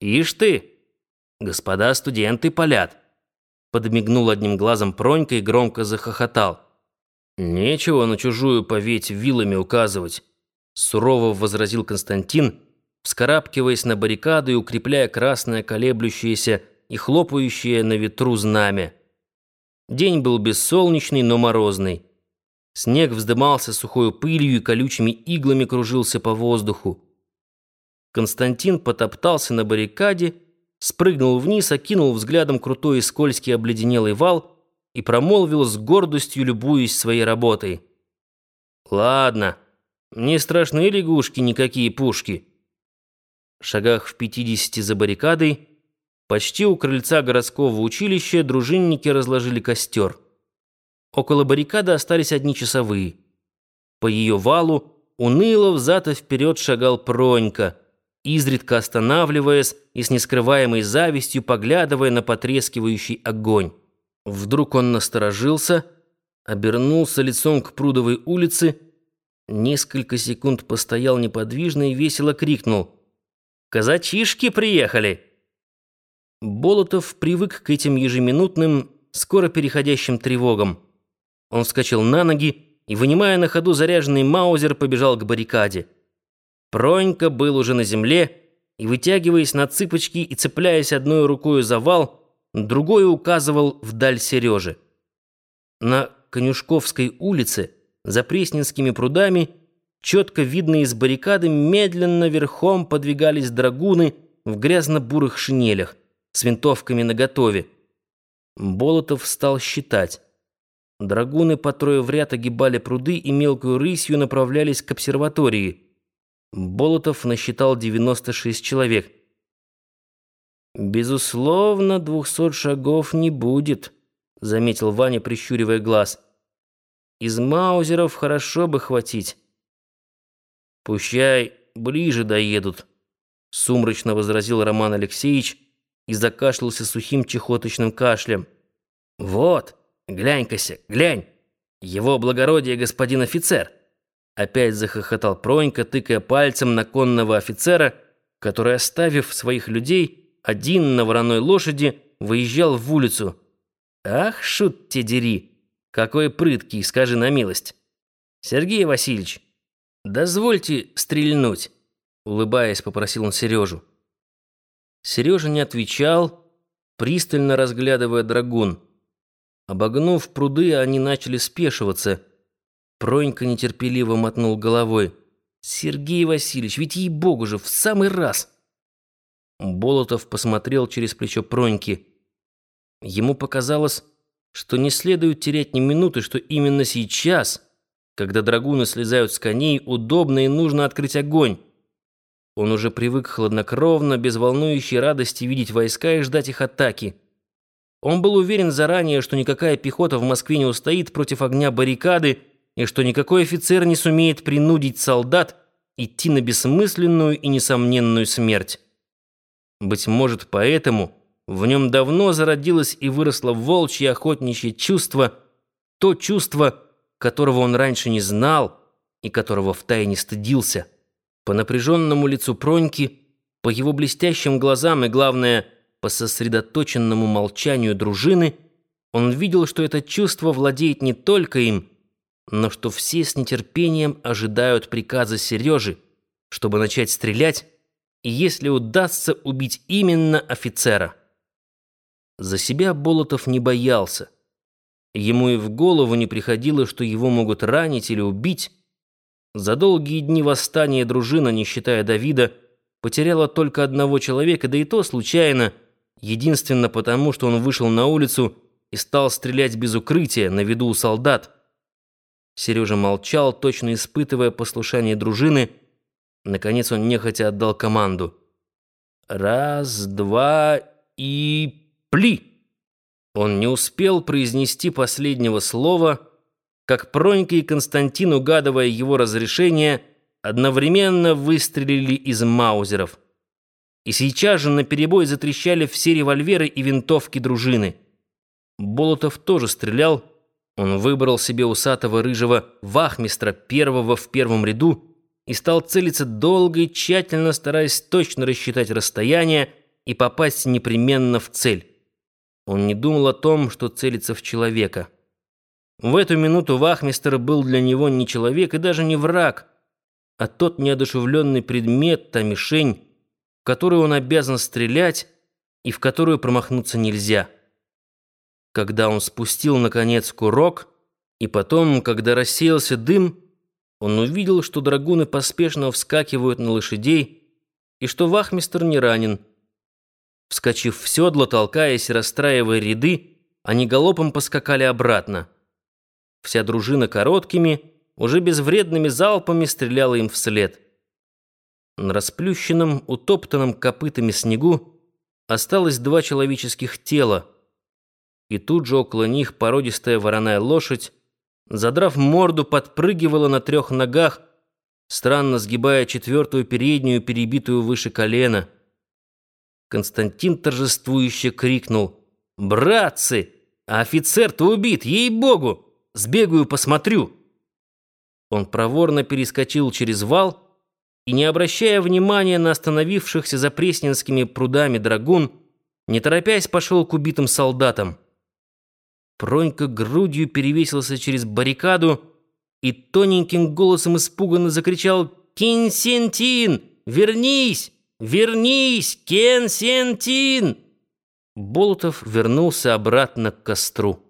«Ишь ты! Господа студенты палят!» Подмигнул одним глазом Пронька и громко захохотал. «Нечего на чужую поветь вилами указывать», сурово возразил Константин, вскарабкиваясь на баррикады и укрепляя красное колеблющееся и хлопающее на ветру знамя. День был бессолнечный, но морозный. Снег вздымался сухой пылью и колючими иглами кружился по воздуху. Константин потоптался на баррикаде, спрыгнул вниз, окинул взглядом крутой и скользкий обледенелый вал и промолвил с гордостью, любуясь своей работой. «Ладно, не страшны лягушки никакие пушки». В шагах в пятидесяти за баррикадой, почти у крыльца городского училища, дружинники разложили костер. Около баррикады остались одни часовые. По ее валу уныло взад и вперед шагал Пронька — изредка останавливаясь и с нескрываемой завистью поглядывая на потрескивающий огонь. Вдруг он насторожился, обернулся лицом к Прудовой улице, несколько секунд постоял неподвижно и весело крикнул «Казачишки приехали!» Болотов привык к этим ежеминутным, скоро переходящим тревогам. Он вскочил на ноги и, вынимая на ходу заряженный маузер, побежал к баррикаде. Пронька был уже на земле и, вытягиваясь на цыпочки и цепляясь одной рукой за вал, другой указывал вдаль Сережи. На Конюшковской улице, за Пресненскими прудами, четко видно из баррикады, медленно верхом подвигались драгуны в грязно-бурых шинелях с винтовками наготове. Болотов стал считать. Драгуны по трое в ряд огибали пруды и мелкую рысью направлялись к обсерватории. Болотов насчитал 96 человек. «Безусловно, двухсот шагов не будет», — заметил Ваня, прищуривая глаз. «Из маузеров хорошо бы хватить». «Пущай ближе доедут», — сумрачно возразил Роман Алексеевич и закашлялся сухим чехоточным кашлем. «Вот, глянь-кася, глянь, его благородие господин офицер». Опять захохотал Пронька, тыкая пальцем на конного офицера, который, оставив своих людей, один на вороной лошади, выезжал в улицу. «Ах, шут те дери! Какой прыткий, скажи на милость!» «Сергей Васильевич, дозвольте стрельнуть!» Улыбаясь, попросил он Сережу. Сережа не отвечал, пристально разглядывая драгун. Обогнув пруды, они начали спешиваться — Пронька нетерпеливо мотнул головой. «Сергей Васильевич, ведь ей-богу же, в самый раз!» Болотов посмотрел через плечо Проньки. Ему показалось, что не следует терять ни минуты, что именно сейчас, когда драгуны слезают с коней, удобно и нужно открыть огонь. Он уже привык хладнокровно, без волнующей радости видеть войска и ждать их атаки. Он был уверен заранее, что никакая пехота в Москве не устоит против огня баррикады, и что никакой офицер не сумеет принудить солдат идти на бессмысленную и несомненную смерть. Быть может, поэтому в нем давно зародилось и выросло волчье охотничье чувство, то чувство, которого он раньше не знал и которого втайне стыдился. По напряженному лицу Проньки, по его блестящим глазам и, главное, по сосредоточенному молчанию дружины, он видел, что это чувство владеет не только им, но что все с нетерпением ожидают приказа Сережи, чтобы начать стрелять, и если удастся убить именно офицера. За себя Болотов не боялся. Ему и в голову не приходило, что его могут ранить или убить. За долгие дни восстания дружина, не считая Давида, потеряла только одного человека, да и то случайно, единственно потому, что он вышел на улицу и стал стрелять без укрытия на виду у солдат. Сережа молчал, точно испытывая послушание дружины. Наконец он нехотя отдал команду. «Раз, два и... пли!» Он не успел произнести последнего слова, как Пронька и Константин, угадывая его разрешение, одновременно выстрелили из маузеров. И сейчас же наперебой затрещали все револьверы и винтовки дружины. Болотов тоже стрелял, он выбрал себе усатого рыжего вахмистра первого в первом ряду и стал целиться долго и тщательно, стараясь точно рассчитать расстояние, и попасть непременно в цель. Он не думал о том, что целится в человека. В эту минуту вахмистер был для него не человек и даже не враг, а тот неодушевленный предмет, та мишень, в которую он обязан стрелять и в которую промахнуться нельзя. Когда он спустил, наконец, курок, и потом, когда рассеялся дым, он увидел, что драгуны поспешно вскакивают на лошадей и что вахмистр не ранен. Вскочив в седло, толкаясь и расстраивая ряды, они галопом поскакали обратно. Вся дружина короткими, уже безвредными залпами стреляла им вслед. На расплющенном, утоптанном копытами снегу осталось два человеческих тела, и тут же около них породистая вороная лошадь задрав морду, подпрыгивала на трех ногах, странно сгибая четвертую переднюю, перебитую выше колена. Константин торжествующе крикнул «Братцы, офицер-то убит, ей-богу! Сбегаю, посмотрю!» Он проворно перескочил через вал и, не обращая внимания на остановившихся за Пресненскими прудами драгун, не торопясь пошел к убитым солдатам. Пронька грудью перевесился через баррикаду и тоненьким голосом испуганно закричал «Кенсентин! Вернись! Вернись! Кенсентин!» Болотов вернулся обратно к костру.